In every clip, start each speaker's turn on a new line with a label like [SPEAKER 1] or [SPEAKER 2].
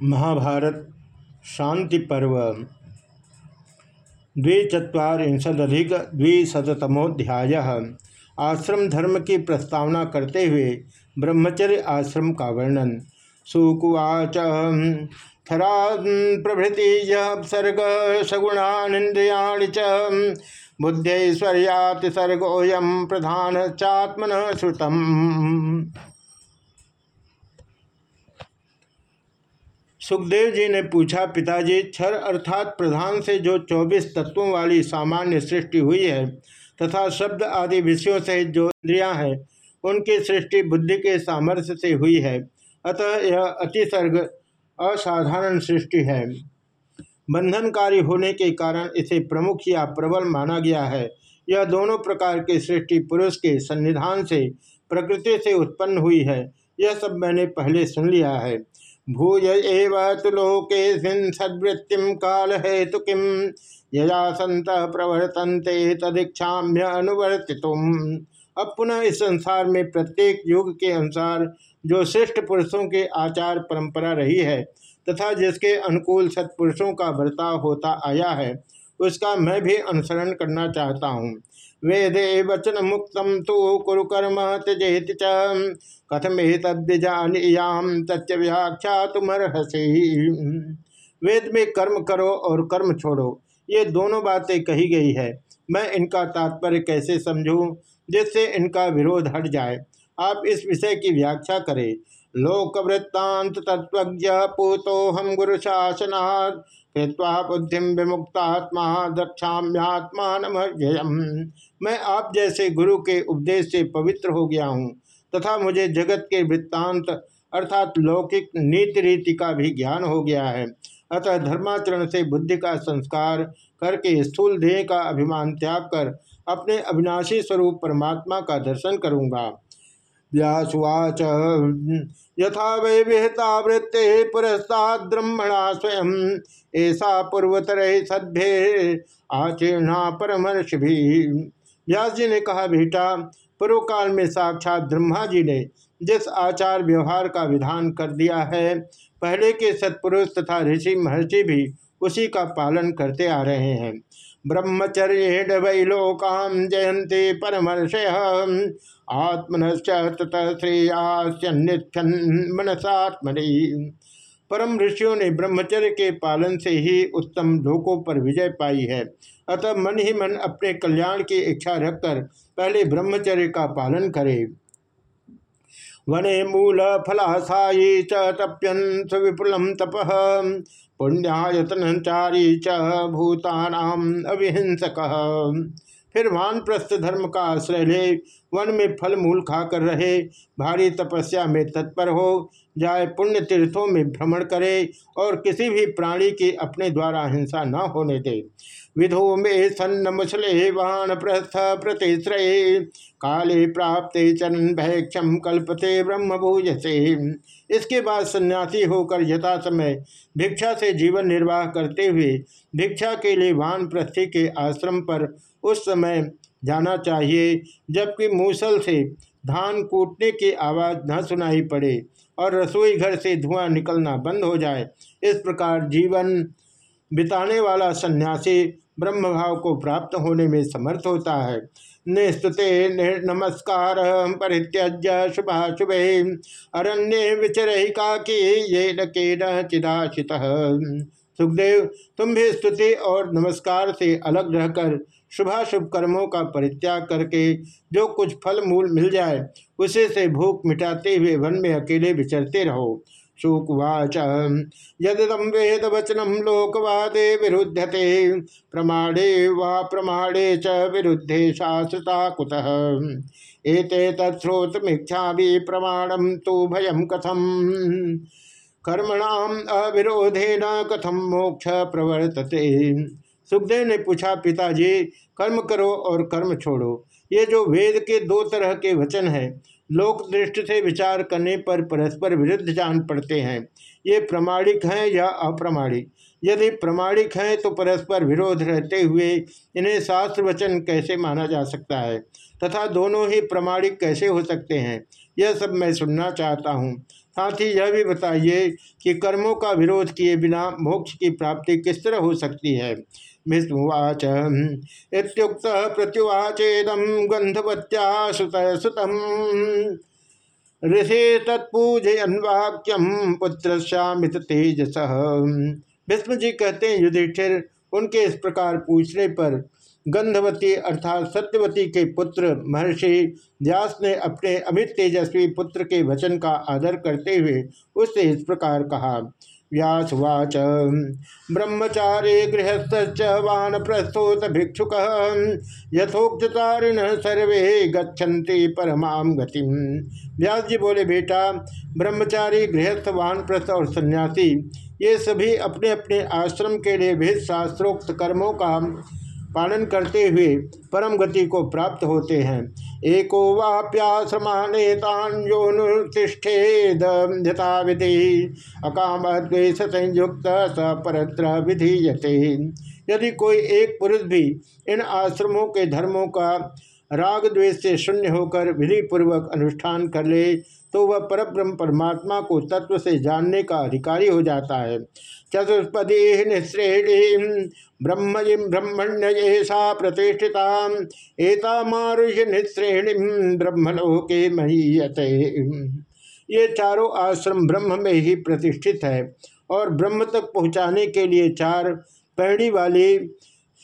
[SPEAKER 1] महाभारत, शांति पर्व द्विचत्वारिशदिक द्विशतमोध्याय आश्रम धर्म की प्रस्तावना करते हुए ब्रह्मचर्य आश्रम का वर्णन। सुकुवाच थरा प्रभृति सर्ग सगुणानिंद्रिया च बुद्धैश्वर्याति सर्गोयम प्रधान चात्मन श्रुतम। सुखदेव जी ने पूछा, पिताजी क्षर अर्थात प्रधान से जो चौबीस तत्वों वाली सामान्य सृष्टि हुई है तथा शब्द आदि विषयों से जो इंद्रियाँ हैं, उनकी सृष्टि बुद्धि के सामर्थ्य से हुई है, अतः यह अतिसर्ग असाधारण सृष्टि है। बंधनकारी होने के कारण इसे प्रमुख या प्रबल माना गया है। यह दोनों प्रकार की सृष्टि पुरुष के सन्निधान से, प्रकृति से उत्पन्न हुई है। यह सब मैंने पहले सुन लिया है। भूय एव तु काल हेतु किम यया संत प्रवर्तनते तदीक्षाम्य अनुवर्तितुम। अब पुनः इस संसार में प्रत्येक युग के अनुसार जो श्रेष्ठ पुरुषों के आचार परंपरा रही है तथा जिसके अनुकूल सत्पुरुषों का बर्ताव होता आया है उसका मैं भी अनुसरण करना चाहता हूँ। वेदे वचन मुक्त तो कुरु कर्म त्यजेति च। कथम तद्विजानियाम तथ्य व्याख्या तुमर्हसी वेद में कर्म करो और कर्म छोड़ो, ये दोनों बातें कही गई है। मैं इनका तात्पर्य कैसे समझूं जिससे इनका विरोध हट जाए? आप इस विषय की व्याख्या करें। लोक वृत्तांत तत्व पूतो हम गुरु शासनात् कृत्वा बुद्धि विमुक्तात्मा दक्षाम्यात्मा मैं आप जैसे गुरु के उपदेश से पवित्र हो गया हूँ, तथा मुझे जगत के वृत्तांत अर्थात लौकिक नीति रीति का भी ज्ञान हो गया है। अतः धर्माचरण से बुद्धि का संस्कार करके स्थूल देह का अभिमान त्याग कर अपने अविनाशी स्वरूप परमात्मा का दर्शन करूँगा। व्यासुवाच। यथा वै विहता वृत्ते पुरस्ताद्रह्मणा स्वयं। ऐसा पूर्वतर सद्भे आचीर्णा परमर्षि भी व्यास जी ने कहा, बेटा पूर्व काल में साक्षात ब्रह्मा जी ने जिस आचार व्यवहार का विधान कर दिया है, पहले के सत्पुरुष तथा ऋषि महर्षि भी उसी का पालन करते आ रहे हैं। ब्रह्मचर्य वै लोकाम जयंती परमर्षय। आत्मनश्च परम ऋषियों ने ब्रह्मचर्य के पालन से ही उत्तम लोकों पर विजय पाई है। अतः मन ही मन अपने कल्याण की इच्छा रखकर पहले ब्रह्मचर्य का पालन करे। वने मूल फलासायी च तप्यंत विपुलम तप। पुण्यायतनचारी च भूतानाम अभिहिंसक फिर वानप्रस्थ धर्म का आश्रय ले, वन में फल मूल खाकर रहे, भारी तपस्या में तत्पर हो, जाए पुण्य तीर्थों में भ्रमण करे और किसी भी प्राणी की अपने द्वारा हिंसा न होने दे। विधो में सन्न मुछले वाण प्रस्थ प्रतिश्रय, काले प्राप्त चरण भैक्षम कल्पते ब्रह्म भूजसे। इसके बाद सन्यासी होकर यथा समय भिक्षा से जीवन निर्वाह करते हुए भिक्षा के लिए वान के आश्रम पर उस समय जाना चाहिए, जबकि मूसल से धान कूटने की आवाज़ न सुनाई पड़े और रसोई घर से धुआँ निकलना बंद हो जाए। इस प्रकार जीवन बिताने वाला सन्यासी ब्रह्म भाव को प्राप्त होने में समर्थ होता है। निस्तुते नमस्कार परित्यज्य शुभाशुभ। अरण्य विचर विचरहिका की ये न के चिदाशित। सुखदेव, तुम भी स्तुति और नमस्कार से अलग रहकर शुभाशुभ कर्मों का परित्याग करके जो कुछ फल मूल मिल जाए, उसे से भूख मिटाते हुए वन में अकेले विचरते रहो। शुकवाच। यदम वेद वचनम लोकवादे विरुद्धते प्रमाणे वा प्रमाणे च विरुद्धे शास्त्रता कुतः। एते भी प्रमाणम तो भयम कथम। कर्मणाम अविरोधे न कथम मोक्ष प्रवर्तते। सुखदेव ने पूछा, पिताजी, कर्म करो और कर्म छोड़ो। ये जो वेद के दो तरह के वचन हैं लोक दृष्टि से विचार करने पर परस्पर विरुद्ध जान पड़ते हैं। ये प्रमाणिक हैं या अप्रमाणिक? यदि प्रमाणिक हैं तो परस्पर विरोध रहते हुए इन्हें शास्त्र वचन कैसे माना जा सकता है? तथा दोनों ही प्रमाणिक कैसे हो सकते हैं? यह सब मैं सुनना चाहता हूँ। साथ ही यह भी बताइए कि कर्मों का विरोध किए बिना मोक्ष की प्राप्ति किस तरह हो सकती है? भीष्मवाच इतुक्त प्रत्युवाचेदम गंधवत्या सुत सुतम ऋषि तत्पूजयन वाक्यम पुत्र श्यामित तेजस। भीष्म जी कहते हैं, युधिष्ठिर, उनके इस प्रकार पूछने पर गंधवती अर्थात सत्यवती के पुत्र महर्षि व्यास ने अपने अमित तेजस्वी पुत्र के वचन का आदर करते हुए उससे इस प्रकार कहा व्यासवाच। ब्रह्मचारी गृहस्थ वान प्रस्तोत भिक्षुक यथोक्तारिण सर्वे गच्छन्ति परमाम गति व्यास जी बोले, बेटा, ब्रह्मचारी, गृहस्थ वान प्रस्थ और सन्यासी, ये सभी अपने अपने आश्रम के लिए भेद शास्त्रोक्त कर्मों का पालन करते हुए परम गति को प्राप्त होते हैं। एको संयुक्त स परत्र यदि कोई एक पुरुष भी इन आश्रमों के धर्मों का राग द्वेष से शून्य होकर विधि पूर्वक अनुष्ठान कर ले तो वह परब्रह्म परमात्मा को तत्व से जानने का अधिकारी हो जाता है। चतुष्पदी निश्रेणी ब्रह्म ब्रह्मण्य प्रतिष्ठिता एता मारुष निश्रेणी ब्रह्मलोके महीयते। ये चारों आश्रम ब्रह्म में ही प्रतिष्ठित है और ब्रह्म तक पहुँचाने के लिए चार पैड़ी वाली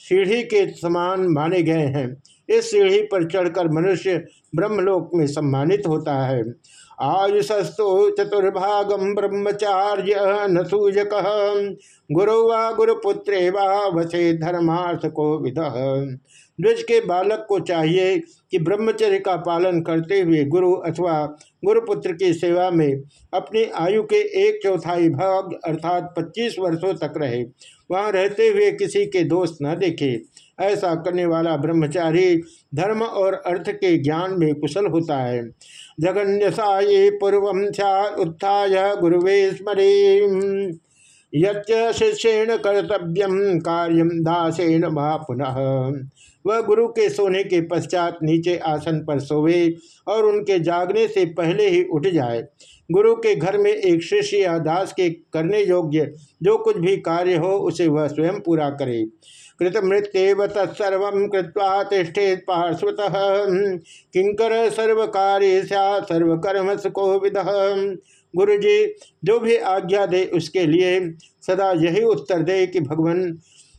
[SPEAKER 1] सीढ़ी के समान माने गए हैं। इस सीढ़ी पर चढ़कर मनुष्य ब्रह्मलोक में सम्मानित होता है। आयुषस्तु चतुर्भागम ब्रह्मचार्य न सूजक गुरु व गुरुपुत्रे वसे धर्मार्थ को विद। द्विज के बालक को चाहिए कि ब्रह्मचर्य का पालन करते हुए गुरु अथवा गुरुपुत्र की सेवा में अपनी आयु के एक चौथाई भाग अर्थात 25 वर्षों तक रहे। वहाँ रहते हुए किसी के दोस्त न देखे। ऐसा करने वाला ब्रह्मचारी धर्म और अर्थ के ज्ञान में कुशल होता है। जगन्यसा ये पूर्व उत्थाय गुरुवे स्मरे यिष्येण कर्तव्यम कार्यम दासेन वा पुनः। वह गुरु के सोने के पश्चात नीचे आसन पर सोवे और उनके जागने से पहले ही उठ जाए। गुरु के घर में एक शिष्य या दास के करने योग्य जो कुछ भी कार्य हो, उसे वह स्वयं पूरा करे। कृतमृत्यव तत्सर्व कृत्वा तिष्ठेत पार्श्वत। किंकर सर्व कार्य सर्वकर्म सुको विद गुरु जी जो भी आज्ञा दे उसके लिए सदा यही उत्तर दे कि भगवान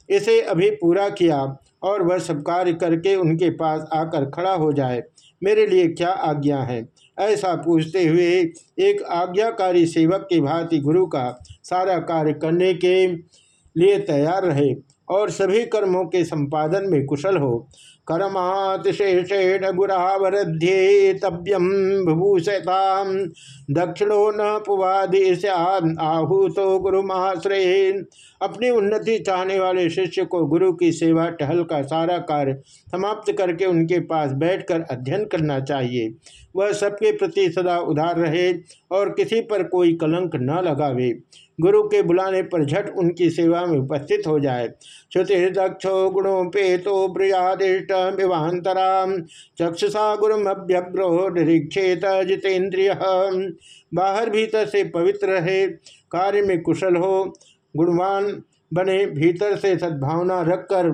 [SPEAKER 1] इसे अभी पूरा किया और वह सब कार्य करके उनके पास आकर खड़ा हो जाए। मेरे लिए क्या आज्ञा है? ऐसा पूछते हुए एक आज्ञाकारी सेवक की भांति गुरु का सारा कार्य करने के लिए तैयार रहे। और सभी कर्मों के संपादन में कुशल हो। कर्मातिशेषेण गुरावरध्ये तव्यम विभूषता दक्षिणो न पुवादि आहूतो गुरु महाश्रय अपनी उन्नति चाहने वाले शिष्य को गुरु की सेवा, टहल का सारा कार्य समाप्त करके उनके पास बैठकर अध्ययन करना चाहिए। वह सबके प्रति सदा उधार रहे और किसी पर कोई कलंक न लगावे। गुरु के बुलाने पर झट उनकी सेवा में उपस्थित हो जाए। श्रुति दक्षो गुणोपेतो ब्रियादिष्ट। विवाहतरा चक्षुषा गुरुमभ्यग्रो निरीक्षेत जितेन्द्रिय। बाहर भीतर से पवित्र रहे, कार्य में कुशल हो, गुणवान बने, भीतर से सद्भावना रखकर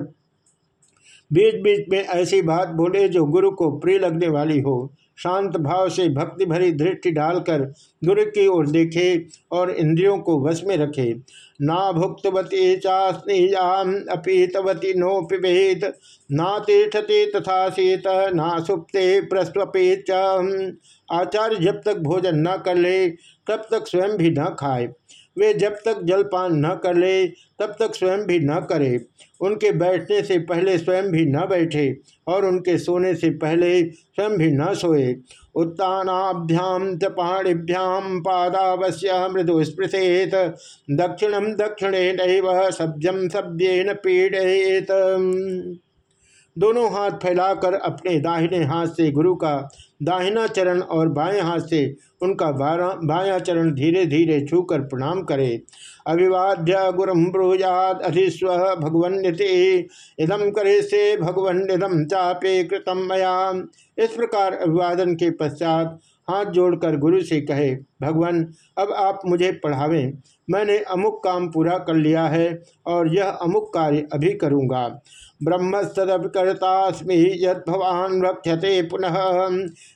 [SPEAKER 1] बीच बीच में ऐसी बात बोले जो गुरु को प्रिय लगने वाली हो। शांत भाव से भक्ति भरी दृष्टि डालकर गुरु की ओर देखे और इंद्रियों को वश में रखे। ना भुक्तवती चास्नीयाम अपीतवती नो पिबेत ना तीर्थते तथा शीत ना सुप्ते प्रस्वपेत आचार्य जब तक भोजन न कर ले, तब तक स्वयं भी न खाए। वे जब तक जलपान न कर ले, तब तक स्वयं भी न करे। उनके बैठने से पहले स्वयं भी न बैठे और उनके सोने से पहले स्वयं भी न सोए। उत्तानाभ्याम च पाणिभ्याम पादावश्य मृदु स्पृशेत दक्षिणम दक्षिणे नैव सभ्यम सभ्येन पीड़ेत दोनों हाथ फैलाकर अपने दाहिने हाथ से गुरु का दाहिना चरण और बाएँ हाथ से उनका बाया चरण धीरे धीरे छूकर प्रणाम करे। अभिवाद्य गुरु ब्रूजाद अधिस्व भगवन्यते इदम करे से भगवन इदम चापे कृतम मयाम इस प्रकार अभिवादन के पश्चात हाथ जोड़कर गुरु से कहे, भगवान, अब आप मुझे पढ़ावें। मैंने अमुक काम पूरा कर लिया है और यह अमुक कार्य अभी करूँगा। ब्रह्मस्तदपिकर्तास्मि यद्भवान् रक्षते पुनः।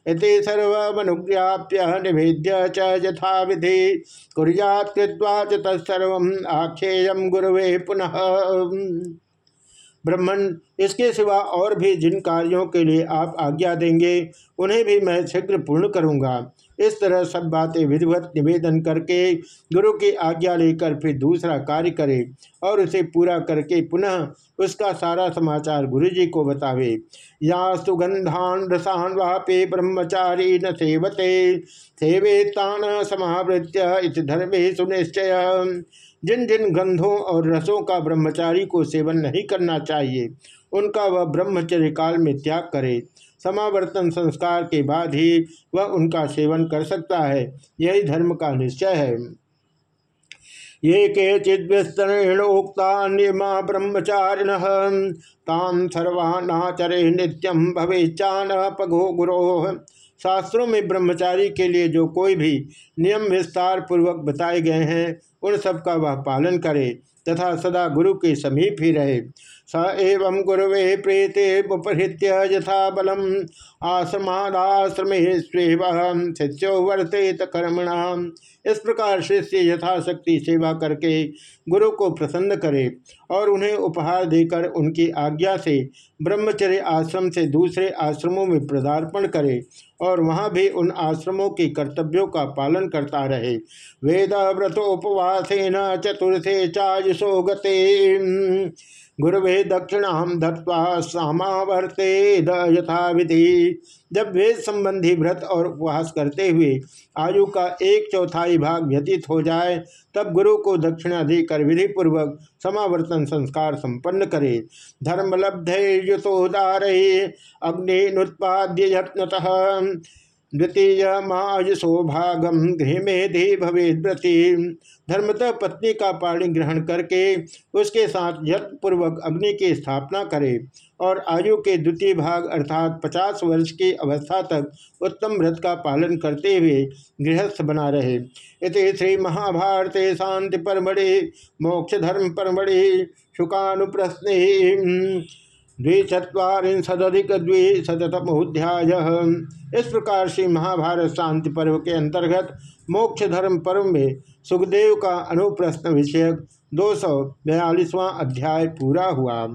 [SPEAKER 1] इति सर्वमनुज्ञाप्य निवेद्य च विधि कुर्यात् कृत्वा च तत्सर्वम् आख्येयं गुरुवे पुनः। ब्रह्मण इसके सिवा और भी जिन कार्यों के लिए आप आज्ञा देंगे, उन्हें भी मैं शीघ्र पूर्ण करूँगा। इस तरह सब बातें विधिवत निवेदन करके गुरु की आज्ञा लेकर फिर दूसरा कार्य करे और उसे पूरा करके पुनः उसका सारा समाचार गुरु जी को बतावे। या सुगंधान रसान वापे ब्रह्मचारी न सेवते सेवे तान समावृत्य इस धर्मे सुनिश्चय जिन जिन गंधों और रसों का ब्रह्मचारी को सेवन नहीं करना चाहिए, उनका वह ब्रह्मचर्य काल में त्याग करे। समावर्तन संस्कार के बाद ही वह उनका सेवन कर सकता है। यही धर्म का निश्चय है। ये के चिद्विस्तरेण उक्ता नियमा ब्रह्मचारिण, तान सर्वानाचरे नित्यम भविष्यान पगो गुरो। शास्त्रों में ब्रह्मचारी के लिए जो कोई भी नियम विस्तार पूर्वक बताए गए हैं, उन सब का वह पालन करे, तथा सदा गुरु के समीप ही रहे। स एवं गुरुवे प्रेते यथा बलम। आश्रमाश्रमे शिष्यो वर्तेत कर्मणाम इस प्रकार शिष्य यथाशक्ति सेवा करके गुरु को प्रसन्न करे और उन्हें उपहार देकर उनकी आज्ञा से ब्रह्मचर्य आश्रम से दूसरे आश्रमों में पदार्पण करे और वहाँ भी उन आश्रमों के कर्तव्यों का पालन करता रहे। वेद व्रतोपवासेन चतुर्थे चायुषो गते गुरुवे दक्षिणाम धत्वा सामावर्ते यथा विधि जब वेद संबंधी व्रत और उपवास करते हुए आयु का एक चौथाई भाग व्यतीत हो जाए, तब गुरु को दक्षिणा देकर विधि पूर्वक समावर्तन संस्कार संपन्न करे। धर्मलब्धे युतोदार अग्निनुत्पाद्य यत्नतः। द्वितीय मायसो भागम गृह में धी भवेद्रति धर्मतः पत्नी का पाणी ग्रहण करके उसके साथ यत्पूर्वक अग्नि की स्थापना करे और आयु के द्वितीय भाग अर्थात पचास वर्ष की अवस्था तक उत्तम व्रत का पालन करते हुए गृहस्थ बना रहे। इति श्री महाभारत शांति परमढ़ि मोक्ष धर्म परमढ़ि शुकानुप्रश्न द्विचत्वारिशदिक इस प्रकार से महाभारत शांति पर्व के अंतर्गत मोक्ष धर्म पर्व में सुखदेव का अनुप्रश्न विषयक दो सौ अध्याय पूरा हुआ।